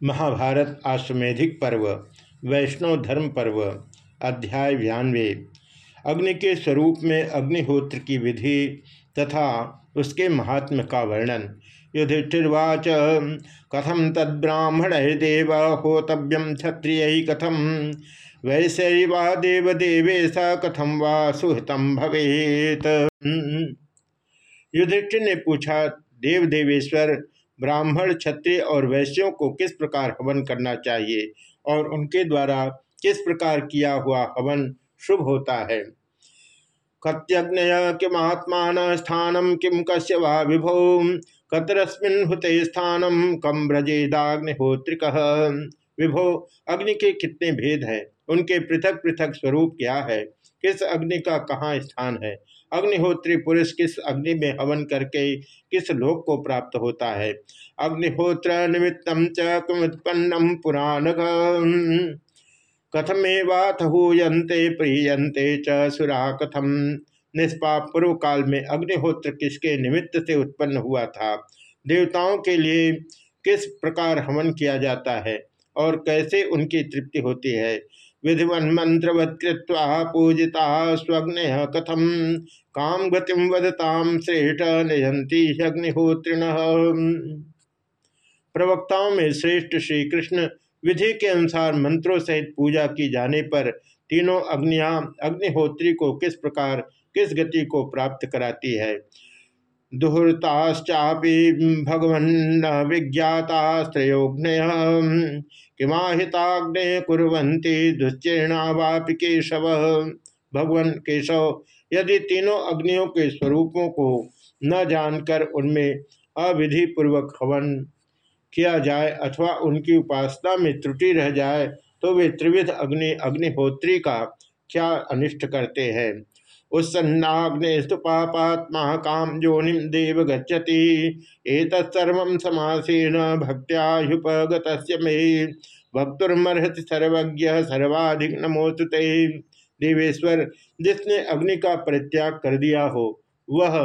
महाभारत आश्वेधिक पर्व, वैष्णव धर्म पर्व, अध्याय व्यान्वे अग्नि के स्वरूप में अग्निहोत्र की विधि तथा उसके महात्म का वर्णन। युधिष्ठिर्वाच कथम तद्ब्राह्मण देव होतव्यम क्षत्रिय कथम वैसे वा देवदेवेश कथम वा सुहितम भवेत? युधिष्ठिर ने पूछा देव देवेश्वर ब्राह्मण, क्षत्रिय और वैश्यों को किस प्रकार हवन करना चाहिए और उनके द्वारा किस प्रकार किया हुआ हवन शुभ होता है? कत्यग्नय किमात्मान स्थानम किम कश्य वा विभो? कतरस्मिन हुते स्थानम कम ब्रजेदाग्निहोत्रिक विभो, अग्नि के कितने भेद हैं? उनके पृथक पृथक स्वरूप क्या है? किस अग्नि का कहाँ स्थान है? अग्निहोत्री पुरुष किस अग्नि में हवन करके किस लोक को प्राप्त होता है? अग्निहोत्र निमित्तम चुत्पन्नम पुराण। कथमेवाथ हूयंते प्रियंते च सुरा कथम निष्पाप पूर्व काल में अग्निहोत्र किसके निमित्त से उत्पन्न हुआ था? देवताओं के लिए किस प्रकार हवन किया जाता है? और कैसे उनकी तृप्ति होती है? विधिवन मंत्रवत पूजिता स्वग्न कथम काम गतिम वदताम श्रेष्ठ नियंती अग्निहोत्रिण प्रवक्ताओं में श्रेष्ठ श्री कृष्ण विधि के अनुसार मंत्रों सहित पूजा की जाने पर तीनों अग्नियाँ अग्निहोत्री को किस प्रकार, किस गति को प्राप्त कराती है? दुहृताश्चापि भगवन् विज्ञातास्त्रोघ्नय किमाहिताग्ने कुरंती दुश्चीर्णावापि केशव। भगवान केशव, यदि तीनों अग्नियों के स्वरूपों को न जानकर उनमें अविधि पूर्वक हवन किया जाए अथवा उनकी उपासना में त्रुटि रह जाए तो वे त्रिविध अग्नि, अग्निहोत्री का क्या अनिष्ट करते हैं? उत्सन्नाग्नेस्तु पापात्मा काम जोनिम देव गच्छति। एतत्सर्व समासेन भक्त्यायुपगत मे। भक्तुर्मर्हति सर्वज्ञ सर्वाधिक नमोस्तुते देवेश्वर, जिसने अग्नि का परित्याग कर दिया हो, वह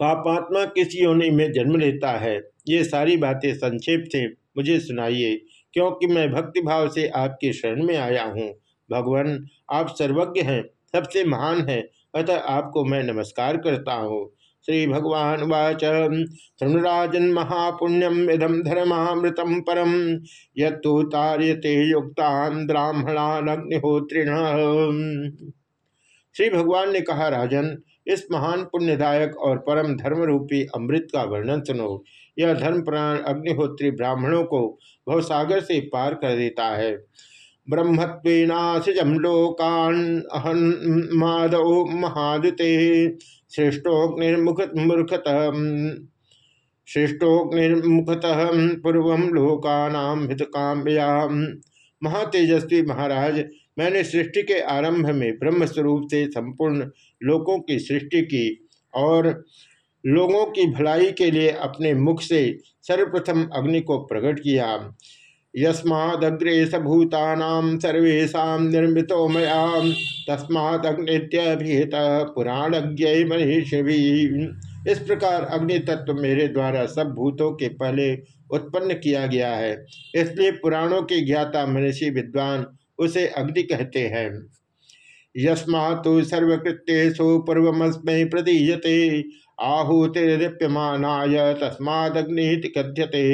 पापात्मा किस योनि में जन्म लेता है। ये सारी बातें संक्षेप से मुझे सुनाइए, क्योंकि मैं भक्तिभाव से आपके शरण में आया हूँ। भगवान, आप सर्वज्ञ हैं। सबसे महान है। अतः आपको मैं नमस्कार करता हूँ। श्री भगवान वाच। शृणुराजन महापुण्यम इदम धर्मामृतम परम यू तार्यते युक्तान ब्राह्मणान अग्निहोत्रिण श्री भगवान ने कहा, राजन, इस महान पुण्यदायक और परम धर्म रूपी अमृत का वर्णन सुनो। यह धर्म प्राण अग्निहोत्री ब्राह्मणों को भवसागर से पार कर देता है। ब्रह्मत्वेनाशिजम लोकान अहन माधव महादुते। श्रेष्ठोग्निर्मुखत पूर्व लोकानाम हितकाम्या। महातेजस्वी महाराज, मैंने सृष्टि के आरंभ में ब्रह्म स्वरूप से संपूर्ण लोकों की सृष्टि की और लोगों की भलाई के लिए अपने मुख से सर्वप्रथम अग्नि को प्रकट किया। यस्मादग्रे भूतानाम सर्वेशा निर्मित मया। तस्मात्ग्नित्यभिहित पुराणज्ञ मनीषि इस प्रकार अग्नि तत्व मेरे द्वारा सब भूतों के पहले उत्पन्न किया गया है। इसलिए पुराणों के ज्ञाता मनीषी विद्वान उसे अग्नि कहते हैं। यस्मा तो सर्वकृत्यु पूर्वमस्म प्रदीयते। आहुतिदीप्यमानाय तस्मादग्नि कथ्यते।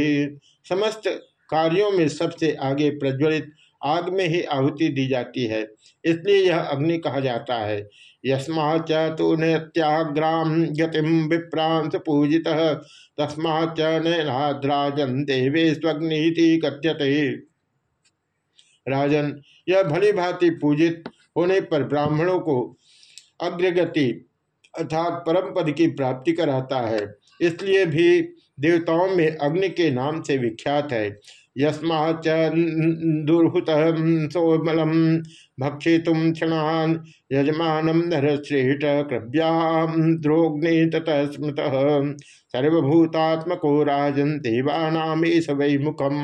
समस्त कार्यों में सबसे आगे प्रज्वलित आग में ही आहुति दी जाती है। इसलिए यह अग्नि कहा जाता है। यस्मा तो नत्याग्राम गतिम तस्मा नैनाद्राजन देवे स्वग्निति कथ्यते। राजन, यह भली भांति पूजित होने पर ब्राह्मणों को अग्रगति अर्थात परम पद की प्राप्ति कराता है। इसलिए भी देवताओं में अग्नि के नाम से विख्यात है। यस्मा दुर्हुत सोमल भक्षितुम क्षणान यजमान नरश्रेष्ठ कृव्याम द्रोग्ने ततः स्मृत सर्वभूतात्मको राजन देवानामेश वै मुखम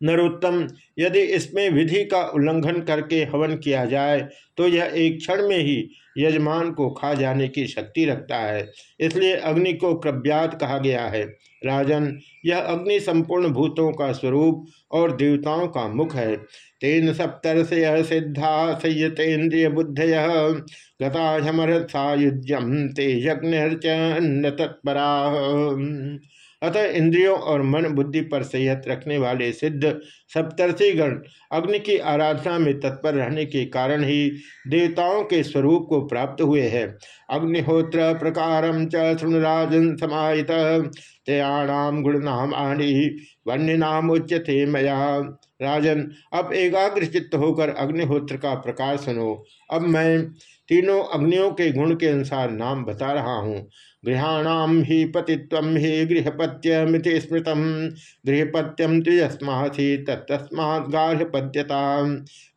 नरोत्तम। यदि इसमें विधि का उल्लंघन करके हवन किया जाए तो यह एक क्षण में ही यजमान को खा जाने की शक्ति रखता है। इसलिए अग्नि को क्रव्यात कहा गया है। राजन, यह अग्नि संपूर्ण भूतों का स्वरूप और देवताओं का मुख है। तेन सप्तर से सिद्धा संयतेन्द्रिय बुद्धय गतामरसायुज्यम ते यज्ञ तत्परा। अतः इंद्रियों और मन बुद्धि पर संयत रखने वाले सिद्ध सप्तर्षिगण अग्नि की आराधना में तत्पर रहने के कारण ही देवताओं के स्वरूप को प्राप्त हुए हैं। अग्निहोत्र प्रकार चुणराजन समाहित तयाणाम गुणनाम आनी वन्य नाम उच्चते मया। राजन, अब एकाग्र चित्त होकर अग्निहोत्र का प्रकार सुनो। अब मैं तीनों अग्नियों के गुण के अनुसार नाम बता रहा हूँ। गृहाणाम ही पतित्वम ही गृहपत्यमित स्मृत गृहपत्यम तुयस्मासी तत्स्मा गार्हपत्यता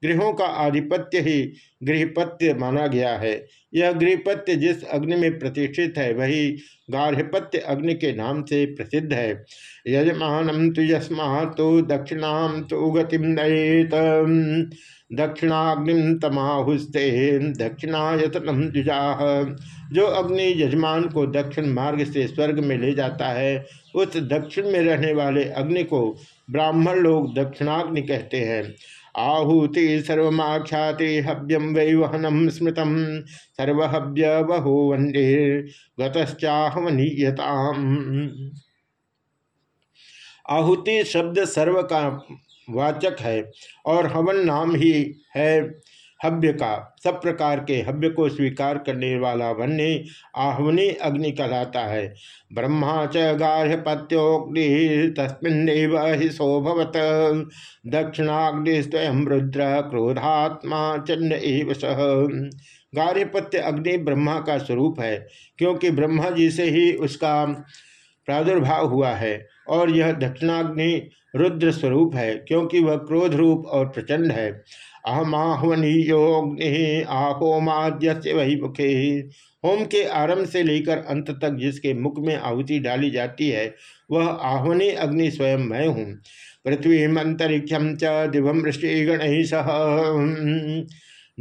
गृहों का आधिपत्य ही गृहपत्य माना गया है। यह गृहपत्य जिस अग्नि में प्रतिष्ठित है, वही गार्हपत्य अग्नि के नाम से प्रसिद्ध है। यजमान तो यस्मा तो दक्षिणा तो गतिम नयेत। दक्षिणाग्निम तमाहुस्ते दक्षिणायतनम द्विजाह जो अग्नि यजमान को दक्षिण मार्ग से स्वर्ग में ले जाता है, उस दक्षिण में रहने वाले अग्नि को ब्राह्मण लोग दक्षिणाग्नि कहते हैं। आहुति सर्वख्याति हव्यम वैवहनम स्मृतम। सर्वहव्य बहु वंदे गतश्चाहवनीयताम। आहुति शब्द सर्व का वाचक है और हवन नाम ही है। हव्य का। सब प्रकार के हव्य को स्वीकार करने वाला वन्य आहवनी अग्नि कहलाता है। ब्रह्मा च गार्हपत्योग्नि, तस्मिन्नेव हि सोभवत। दक्षिणाग्नि स्वयं रुद्र, क्रोधात्मा चन्न एव सह गार्हपत्य अग्नि ब्रह्मा का स्वरूप है, क्योंकि ब्रह्मा जी से ही उसका प्रादुर्भाव हुआ है। और यह दक्षिणाग्नि रुद्र स्वरूप है, क्योंकि वह क्रोध रूप और प्रचंड है। अहमाहवनीयोग्नि आहोमाद्य वही मुखे। होम के आरंभ से लेकर अंत तक जिसके मुख में आहुति डाली जाती है, वह आह्वनी अग्नि स्वयं मैं हूँ। पृथ्वी अंतरिक्षम च दिवम ऋषिगण सह।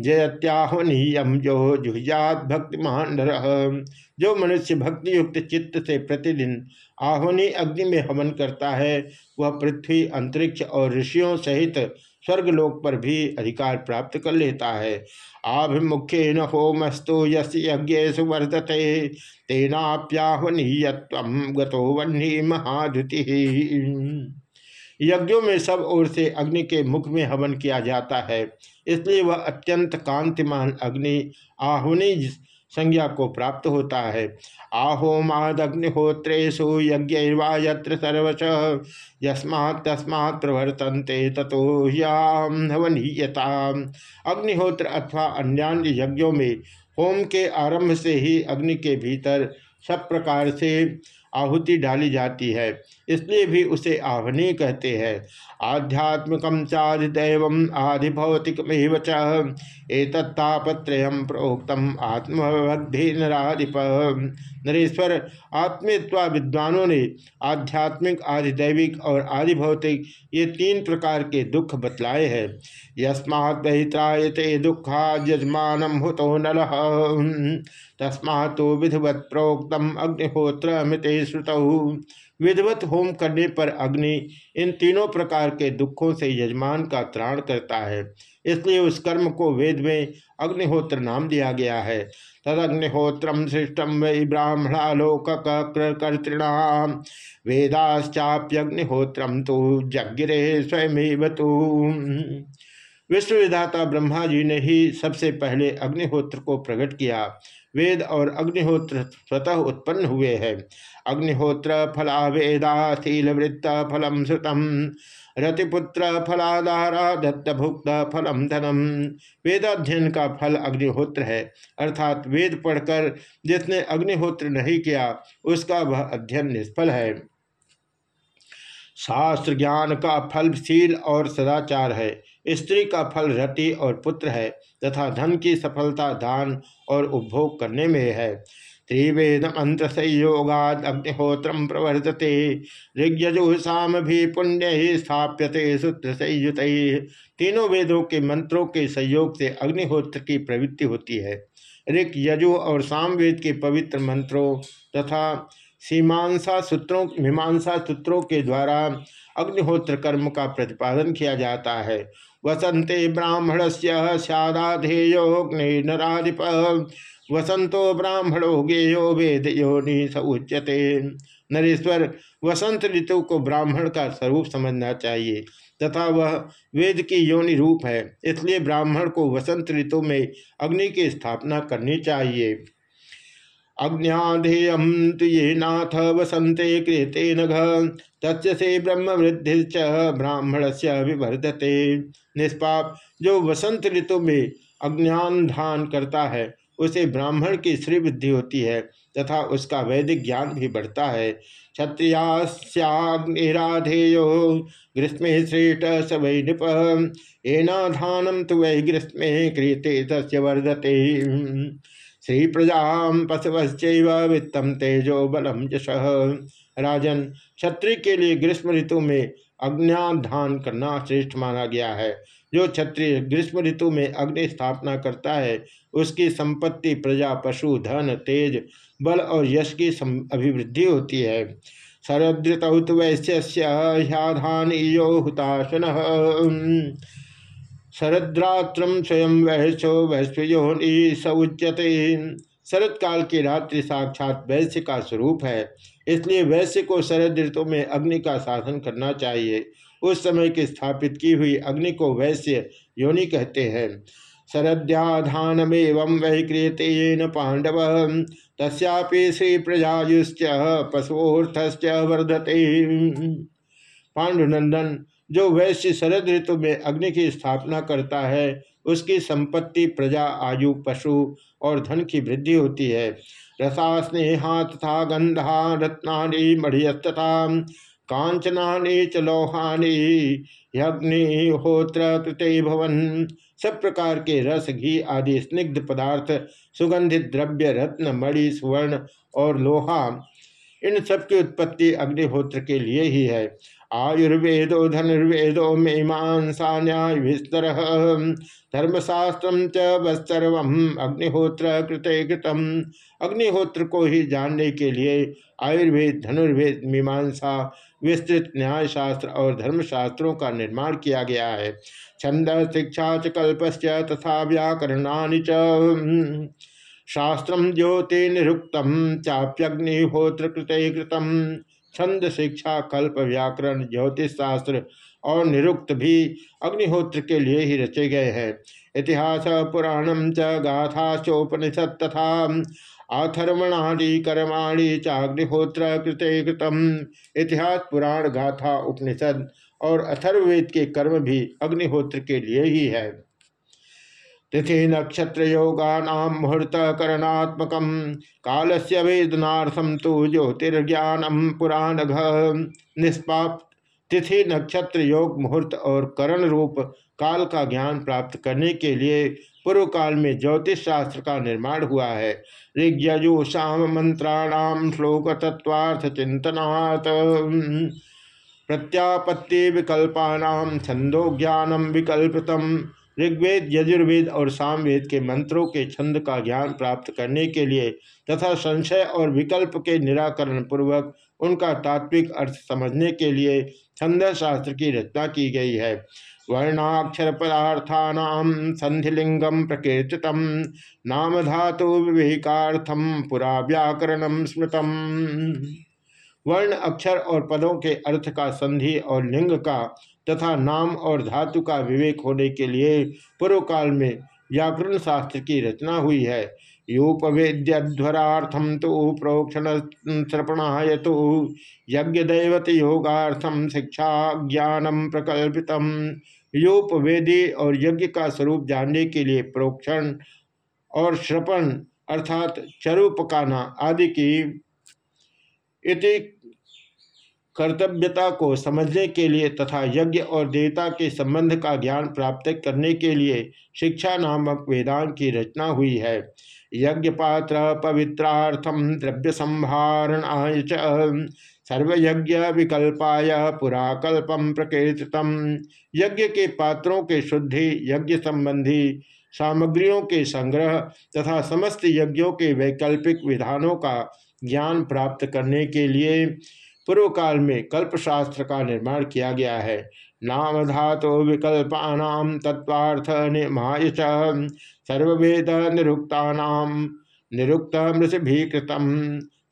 जयत्याहनीयम जो जुहियात भक्तिमान जो मनुष्य भक्ति युक्त चित्त से प्रतिदिन आह्वनी अग्नि में हवन करता है, वह पृथ्वी, अंतरिक्ष और ऋषियों सहित स्वर्गलोक पर भी अधिकार प्राप्त कर लेता है। आभिमुख्य न होमस्तु यज्ञ सुवर्धते तेनाप्याहनीयत्व गतो वन्नी महादुति यज्ञों में सब ओर से अग्नि के मुख में हवन किया जाता है। इसलिए वह अत्यंत कांतिमान अग्नि आहुनी संज्ञा को प्राप्त होता है। आहोमादग्निहोत्रेशु यज्ञवा यत्र सर्वश, यस्मात् तस्मात् प्रवर्तन्ते ततो हवनीयता अग्निहोत्र अथवा अन्यान्य यज्ञों में होम के आरंभ से ही अग्नि के भीतर सब प्रकार से आहुति डाली जाती है। इसलिए भी उसे आहनी कहते हैं। आध्यात्मिक चाधिदैव आधिभौतिकमेव चत्तापत्रय प्रोक्तम आत्मबद्धि नाधिप नरेश्वर, आत्मित्वा विद्वानों ने आध्यात्मिक, आधिदैविक और आधिभौतिक ये तीन प्रकार के दुख बतलाए हैं। यस्मात् बहित्रायते दुखा यजमान हुतो नल। तस्मा तो विधिवत प्रोक्तम अग्निहोत्र मृत श्रुत। विधवत होम करने पर अग्नि इन तीनों प्रकार के दुखों से यजमान का त्राण करता है। इसलिए उस कर्म को वेद में अग्निहोत्र नाम दिया गया है। तदग्निहोत्रम सृष्टम वै ब्राह्मणालोक कर्तृणाम वेदाश्चाप्यग्निहोत्रम तो जगिरे स्वयं तो। विश्वविधाता ब्रह्मा जी ने ही सबसे पहले अग्निहोत्र को प्रकट किया। वेद और अग्निहोत्र स्वतः उत्पन्न हुए हैं। अग्निहोत्र फला फलावेदाशील वृत्त फलम श्रुतम रतिपुत्र फलाधारा दत्तभुक्त फलम धनम वेदाध्ययन का फल अग्निहोत्र है, अर्थात वेद पढ़कर जिसने अग्निहोत्र नहीं किया, उसका वह अध्ययन निष्फल है। शास्त्र ज्ञान का फल शील और सदाचार है स्त्री का फल रति और पुत्र है, तथा धन की सफलता, दान और उपभोग करने में है। त्रिवेद मंत्र संयोगाद अग्निहोत्र प्रवर्तते ऋग्यजुषाम भी पुण्य ही स्थाप्यते सूत्र संयुत तीनों वेदों के मंत्रों के संयोग से अग्निहोत्र की प्रवृत्ति होती है। ऋग यजु और सामवेद के पवित्र मंत्रों तथा सीमांसा सूत्रों, मीमांसा सूत्रों के द्वारा अग्निहोत्र कर्म का प्रतिपादन किया जाता है। वसंते ब्राह्मण से सदाधेयोग्निराधिप वसंतो ब्राह्मणो गेयो वेद योनि उच्यते। नरेश्वर, वसंत ऋतु को ब्राह्मण का स्वरूप समझना चाहिए, तथा वह वेद की योनि रूप है, इसलिए ब्राह्मण को वसंत ऋतु में अग्नि की स्थापना करनी चाहिए। अग्नियाधेयम ये नाथ वसंते कृते नघ। तस् से ब्रह्म वृद्धि ब्राह्मण से विवर्धते निष्पाप, जो वसंत ऋतु में अज्ञान धान करता है, उसे ब्राह्मण की श्री वृद्धि होती है, तथा उसका वैदिक ज्ञान भी बढ़ता है। क्षत्रियाग्निराधेयो ग्रीष्म श्रेष्ठ वै नृप। एनाधानम तो वै ग्रीष्म क्रियते तस्य वर्धते। श्री प्रजा पशवश्च वित्तम तेजो बलम यश राजन, क्षत्रिय के लिए ग्रीष्म ऋतु में अग्निधान करना श्रेष्ठ माना गया है। जो क्षत्रिय ग्रीष्म ऋतु में अग्नि स्थापना करता है, उसकी संपत्ति, प्रजा, पशु, धन, तेज, बल और यश की अभिवृद्धि होती है। शरदृत वैश्य हुताशन। शरद्रात्रम स्वयं वैश्यो वैश्वयोनि सउच्यते शरद काल की रात्रि साक्षात वैश्य का स्वरूप है, इसलिए वैश्य को शरद ऋतु में अग्नि का साधन करना चाहिए। उस समय की स्थापित की हुई अग्नि को वैश्य योनि कहते हैं। शरद्याधानमेव क्रियते पांडव, तस्यापि श्री प्रजायुश्च पशुर्थश्च वर्धते। पांडुनंदन जो वैश्य शरद ऋतु में अग्नि की स्थापना करता है, उसकी संपत्ति, प्रजा, आयु, पशु और धन की वृद्धि होती है। रसा स्नेहा तथा गंधा रत्ना मढ़ियस्तता कांचना च लौहानी यग्निहोत्र कृते भवन, सब प्रकार के रस, घी आदि स्निग्ध पदार्थ सुगंधित द्रव्य, रत्न, मणि, सुवर्ण और लोहा, इन सब की उत्पत्ति अग्निहोत्र के लिए ही है। आयुर्वेदो धनुर्वेदो मीमांसा न्याय विस्तर धर्मशास्त्र चर्व अग्निहोत्र कृते कृतम। अग्निहोत्र को ही जानने के लिए आयुर्वेद, धनुर्वेद, मीमांसा, विस्तृत न्याय शास्त्र और धर्मशास्त्रों का निर्माण किया गया है। छंद, शिक्षा च कल्पश्च तथा व्याकरणा च। शास्त्र ज्योति चाप्यग्निहोत्र कृते कृतम। छंद, शिक्षा, कल्प, व्याकरण, ज्योतिष शास्त्र और निरुक्त भी अग्निहोत्र के लिए ही रचे गए हैं। इतिहास पुराणम च गाथा चोपनिषद तथा आथर्वणादि कर्माणि चाग्निहोत्र कृते कृतम। इतिहास, पुराण, गाथा, उपनिषद और अथर्ववेद के कर्म भी अग्निहोत्र के लिए ही है। तिथि नक्षत्र योगानाम मुहूर्त करणात्मक काल से वेदनाथम तो ज्योतिर्ज्ञानम पुराण निष्पाप तिथि नक्षत्र योग मुहूर्त और करण रूप काल का ज्ञान प्राप्त करने के लिए पूर्व काल में ज्योतिष शास्त्र का निर्माण हुआ है। ऋग्यजु शाम मंत्राणाम श्लोक तत्वार्थ चिंतनात्। प्रत्यापत्ति विकल्पानाम छंदो ज्ञानम विकल्पितम। ऋग्वेद, यजुर्वेद और सामवेद के मंत्रों के छंद का ज्ञान प्राप्त करने के लिए तथा संशय और विकल्प के निराकरण पूर्वक उनका तात्विक अर्थ समझने के लिए छंद शास्त्र की रचना की गई है। वर्णाक्षर पदार्थानाम संधिलिंगम प्रकीर्तित नाम धातु विवेकार्थम पुरा व्याकरणम स्मृतम। वर्ण अक्षर और पदों के अर्थ का संधि और लिंग का तथा नाम और धातु का विवेक होने के लिए पूर्व काल में व्याकरण शास्त्र की रचना हुई है। यूपवेद्यध्वरार्थम तो प्रोक्षण श्रपणाय तो यज्ञ दैवत योगार्थम शिक्षा ज्ञानम प्रकल्पितम यूपवेदी और यज्ञ का स्वरूप जानने के लिए प्रोक्षण और श्रपण अर्थात चरुपकाना आदि की इति कर्तव्यता को समझने के लिए तथा यज्ञ और देवता के संबंध का ज्ञान प्राप्त करने के लिए शिक्षा नामक वेदांत की रचना हुई है। यज्ञ पात्र पवित्रार्थम द्रव्य संभारणाय सर्वयज्ञ विकल्पाय पुराकल्पम प्रकृतम यज्ञ के पात्रों के शुद्धि, यज्ञ संबंधी सामग्रियों के संग्रह तथा समस्त यज्ञों के वैकल्पिक विधानों का ज्ञान प्राप्त करने के लिए पूर्व काल में कल्पशास्त्र का निर्माण किया गया है। नाम धातु विकल्पानाम तत्वार्थ निमाय सर्वेद निरुक्ता निरुक्त मृषभिकृतम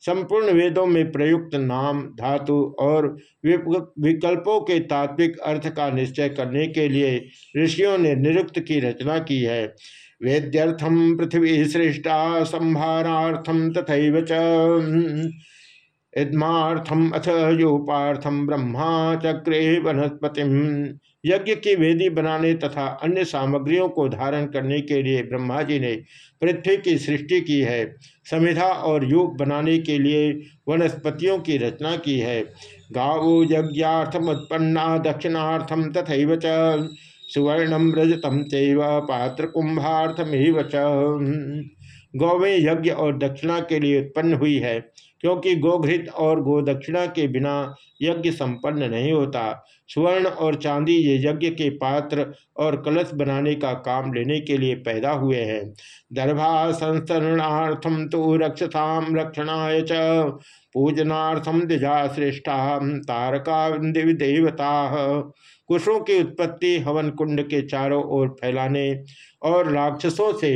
संपूर्ण वेदों में प्रयुक्त नाम, धातु और विकल्पों के तात्विक अर्थ का निश्चय करने के लिए ऋषियों ने निरुक्त की रचना की है। वेद्यर्थम पृथ्वी सृष्टा संभारार्थम तथा इदमार्थम अथ योपार्थम ब्रह्मा चक्रे वनस्पति यज्ञ की वेदी बनाने तथा अन्य सामग्रियों को धारण करने के लिए ब्रह्मा जी ने पृथ्वी की सृष्टि की है समिधा और योग बनाने के लिए वनस्पतियों की रचना की है। गावो यज्ञार्थम उत्पन्ना, दक्षिणार्थम तथा च। सुवर्णम रजतम चैव पात्र कुंभार्थम ही वच गौवें यज्ञ और दक्षिणा के लिए उत्पन्न हुई है। क्योंकि गोघृत और गोदक्षिणा के बिना यज्ञ संपन्न नहीं होता। स्वर्ण और चांदी ये यज्ञ के पात्र और कलश बनाने का काम लेने के लिए पैदा हुए हैं। दर्भा संस्तरणार्थम तो रक्षताम रक्षणाय च। पूजनार्थम दिजा श्रेष्ठा तारका देवता। कुशों की उत्पत्ति हवन कुंड के चारों ओर फैलाने और राक्षसों से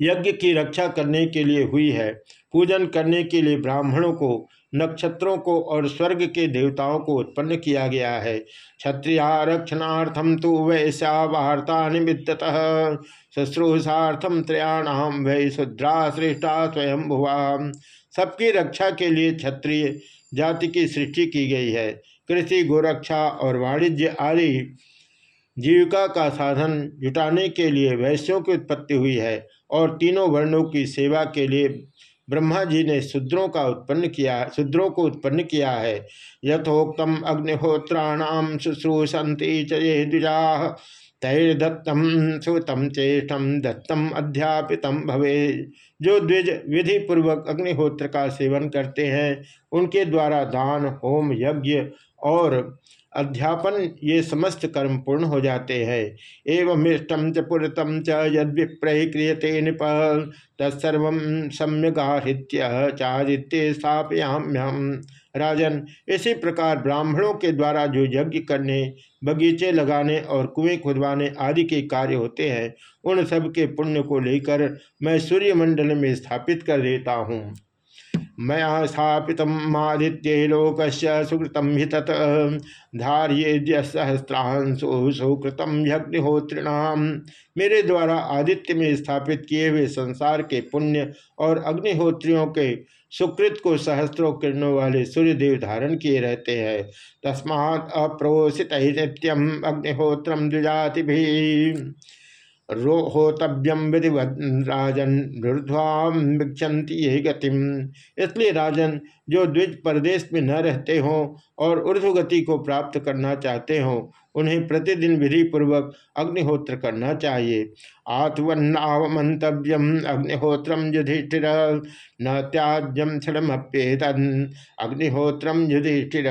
यज्ञ की रक्षा करने के लिए हुई है। पूजन करने के लिए ब्राह्मणों को, नक्षत्रों को और स्वर्ग के देवताओं को उत्पन्न किया गया है। क्षत्रियारक्षणार्थम तो वैसा वार्ता निमित्त शुश्रूषार्थम त्रयाणाम वै शुद्रा श्रेष्ठा स्वयं भुवा सबकी रक्षा के लिए क्षत्रिय जाति की सृष्टि की गई है। कृषि, गोरक्षा और वाणिज्य आदि जीविका का साधन जुटाने के लिए वैश्यों की उत्पत्ति हुई है। और तीनों वर्णों की सेवा के लिए ब्रह्मा जी ने शूद्रों का उत्पन्न किया, शूद्रों को उत्पन्न किया है। यथोक्तम अग्निहोत्राणाम शुश्रूषंती चे द्विजा, तैर्दत्तम सुतम चेष्टम दत्तम अध्यापितम भवे। जो द्विज विधि पूर्वक अग्निहोत्र का सेवन करते हैं, उनके द्वारा दान, होम, यज्ञ और अध्यापन ये समस्त कर्म पूर्ण हो जाते हैं। एवं इष्टम च पुरतम च यद विप्रय क्रियते नृप, तत्सर्व सम्यगाहृत्य चारित्य स्थापयाम्यम राजन, इसी प्रकार ब्राह्मणों के द्वारा जो यज्ञ करने, बगीचे लगाने और कुएँ खुदवाने आदि के कार्य होते हैं, उन सब के पुण्य को लेकर मैं सूर्यमंडल में स्थापित कर देता हूँ। मया स्थापित आदित्य लोक सुकृतम हि तत् धार्य सहस्रांशो सुकृतम यज्ञहोत्रिणाम मेरे द्वारा आदित्य में स्थापित किए हुए संसार के पुण्य और अग्निहोत्रियों के सुकृत को सहस्त्रों किरणों वाले सूर्यदेव धारण किए रहते हैं। तस्मात् अप्रोषित नित्यम अग्निहोत्रम द्विजाति भी रोहोतव्यम विधिवत राजन ऊर्ध्वाम भिक्षंति यही गतिम। इसलिए राजन, जो द्विज प्रदेश में न रहते हों और ऊर्ध्व गति को प्राप्त करना चाहते हों, उन्हें प्रतिदिन विधि पूर्वक अग्निहोत्र करना चाहिए। आत्वन्नावमंतव्यम अग्निहोत्रम युधिष्ठिर, न त्याज्यम क्षणमप्येतन। अग्निहोत्रम युधिष्ठिर।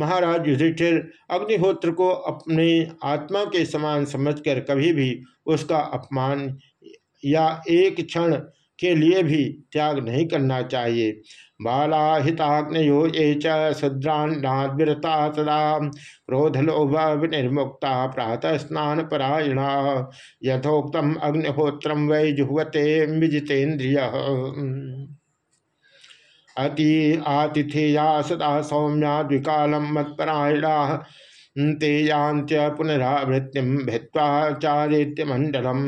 महाराज युधिष्ठिर अग्निहोत्र को अपने आत्मा के समान समझकर कभी भी उसका अपमान या एक क्षण के लिए भी त्याग नहीं करना चाहिए। बाला बालाहिताग्नयो ये चुद्रान्नाविरता सदा क्रोधलोभ विनिर्मुक्ता प्रातः स्नान परायणा यथोक्तम अग्निहोत्रम वै जुहवते विजितेन्द्रिय अति आतिथेया सदा सौम्या द्विकालम मत्परायणा। तेयांत्य पुनरावृत्तिम भित्वाचारित्य मंडलम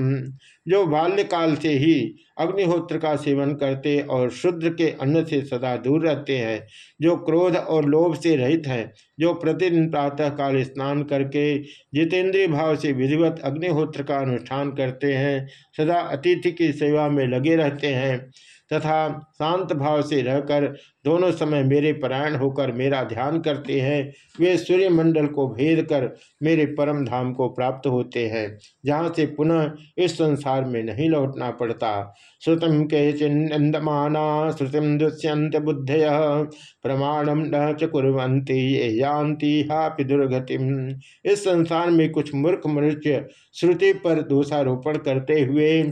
जो बाल्यकाल से ही अग्निहोत्र का सेवन करते और शुद्र के अन्न से सदा दूर रहते हैं, जो क्रोध और लोभ से रहित हैं, जो प्रतिदिन प्रातः काल स्नान करके जितेंद्रीय भाव से विधिवत अग्निहोत्र का अनुष्ठान करते हैं, सदा अतिथि की सेवा में लगे रहते हैं। तथा शांत भाव से रहकर दोनों समय मेरे परायण होकर मेरा ध्यान करते हैं। वे सूर्यमंडल को भेद कर मेरे परम धाम को प्राप्त होते हैं। जहाँ से पुनः इस संसार में नहीं लौटना पड़ता। श्रुतम के चिंदमाना श्रुतिम दुष्यंत बुद्धय प्रमाणम न चुरवंती ये यान्ति हापि दुर्गतिम। इस संसार में कुछ मूर्ख मनुष्य श्रुति पर दोषारोपण करते हुए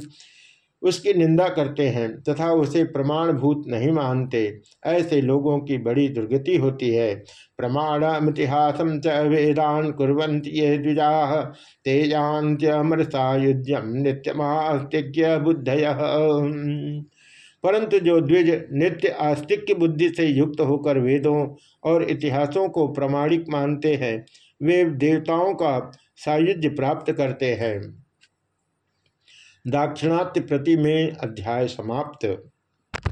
उसकी निंदा करते हैं तथा उसे प्रमाणभूत नहीं मानते। ऐसे लोगों की बड़ी दुर्गति होती है। प्रमाणमितिहासम च वेदान कुरंत ये द्विजा। तेजांत्यमृतायुज्यम नित्यमास्तिज्ञ बुद्धय। परंतु जो द्विज नित्य आस्तिक्य बुद्धि से युक्त होकर वेदों और इतिहासों को प्रमाणिक मानते हैं, वे देवताओं का सायुज्य प्राप्त करते हैं। दाक्षिणात्य प्रति में अध्याय समाप्त।